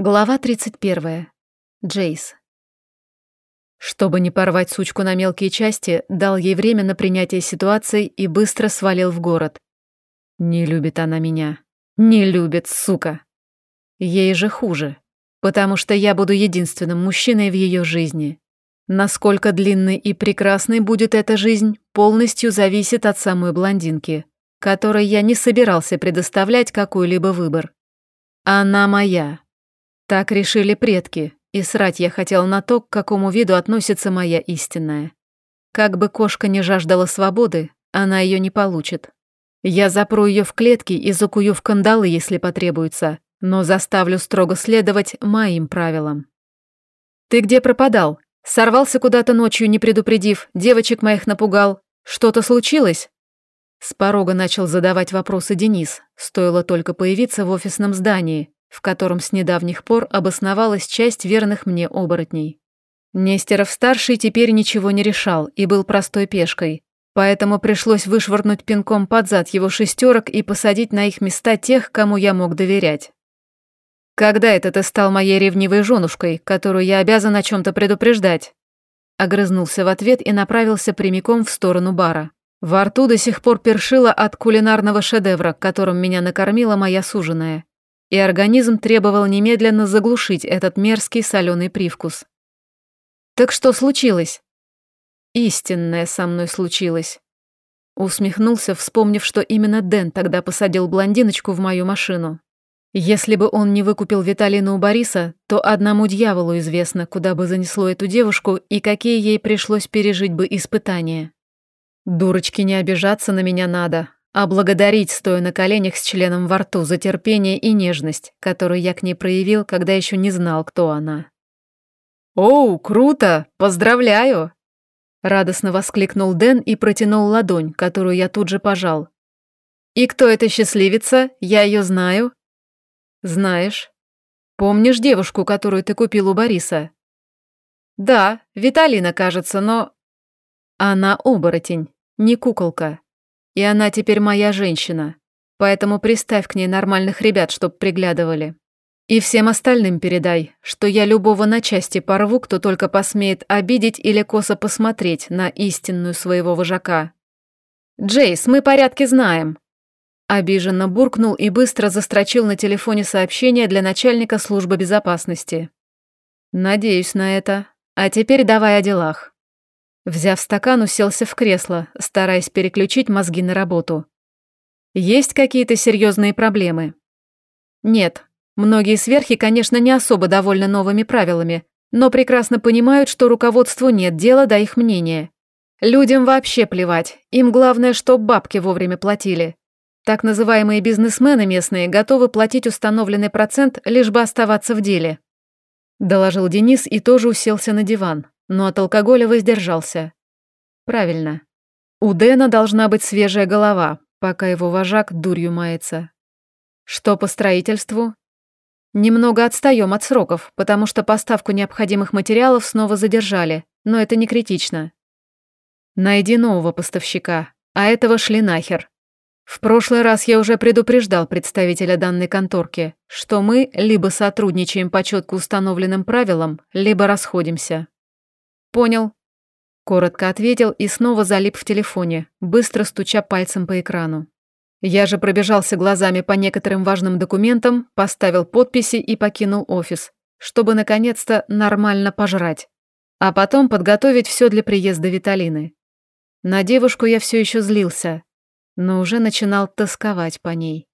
Глава 31. Джейс. Чтобы не порвать сучку на мелкие части, дал ей время на принятие ситуации и быстро свалил в город. Не любит она меня. Не любит, сука. Ей же хуже, потому что я буду единственным мужчиной в ее жизни. Насколько длинной и прекрасной будет эта жизнь, полностью зависит от самой блондинки, которой я не собирался предоставлять какой-либо выбор. Она моя. Так решили предки, и срать я хотел на то, к какому виду относится моя истинная. Как бы кошка не жаждала свободы, она ее не получит. Я запру ее в клетки и закую в кандалы, если потребуется, но заставлю строго следовать моим правилам. «Ты где пропадал? Сорвался куда-то ночью, не предупредив, девочек моих напугал. Что-то случилось?» С порога начал задавать вопросы Денис, стоило только появиться в офисном здании, в котором с недавних пор обосновалась часть верных мне оборотней. Нестеров-старший теперь ничего не решал и был простой пешкой, поэтому пришлось вышвырнуть пинком под зад его шестерок и посадить на их места тех, кому я мог доверять. «Когда это ты стал моей ревнивой женушкой, которую я обязан о чем-то предупреждать?» Огрызнулся в ответ и направился прямиком в сторону бара. Во рту до сих пор першило от кулинарного шедевра, которым меня накормила моя суженая и организм требовал немедленно заглушить этот мерзкий соленый привкус. «Так что случилось?» «Истинное со мной случилось». Усмехнулся, вспомнив, что именно Дэн тогда посадил блондиночку в мою машину. Если бы он не выкупил Виталину у Бориса, то одному дьяволу известно, куда бы занесло эту девушку и какие ей пришлось пережить бы испытания. Дурочки, не обижаться на меня надо, а благодарить, стоя на коленях с членом во рту, за терпение и нежность, которую я к ней проявил, когда еще не знал, кто она. «Оу, круто! Поздравляю!» Радостно воскликнул Дэн и протянул ладонь, которую я тут же пожал. «И кто эта счастливица? Я ее знаю?» «Знаешь. Помнишь девушку, которую ты купил у Бориса?» «Да, Виталина, кажется, но...» «Она оборотень, не куколка. И она теперь моя женщина. Поэтому приставь к ней нормальных ребят, чтоб приглядывали. И всем остальным передай, что я любого на части порву, кто только посмеет обидеть или косо посмотреть на истинную своего вожака. «Джейс, мы порядки знаем», Обиженно буркнул и быстро застрочил на телефоне сообщение для начальника службы безопасности. «Надеюсь на это. А теперь давай о делах». Взяв стакан, уселся в кресло, стараясь переключить мозги на работу. Есть какие-то серьезные проблемы? Нет. Многие сверхи, конечно, не особо довольны новыми правилами, но прекрасно понимают, что руководству нет дела до их мнения. Людям вообще плевать, им главное, чтоб бабки вовремя платили. Так называемые бизнесмены местные готовы платить установленный процент, лишь бы оставаться в деле. Доложил Денис и тоже уселся на диван но от алкоголя воздержался. Правильно. У Дэна должна быть свежая голова, пока его вожак дурью мается. Что по строительству? Немного отстаем от сроков, потому что поставку необходимых материалов снова задержали, но это не критично. Найди нового поставщика, а этого шли нахер. В прошлый раз я уже предупреждал представителя данной конторки, что мы либо сотрудничаем по четко установленным правилам, либо расходимся. «Понял». Коротко ответил и снова залип в телефоне, быстро стуча пальцем по экрану. Я же пробежался глазами по некоторым важным документам, поставил подписи и покинул офис, чтобы наконец-то нормально пожрать. А потом подготовить все для приезда Виталины. На девушку я все еще злился, но уже начинал тосковать по ней.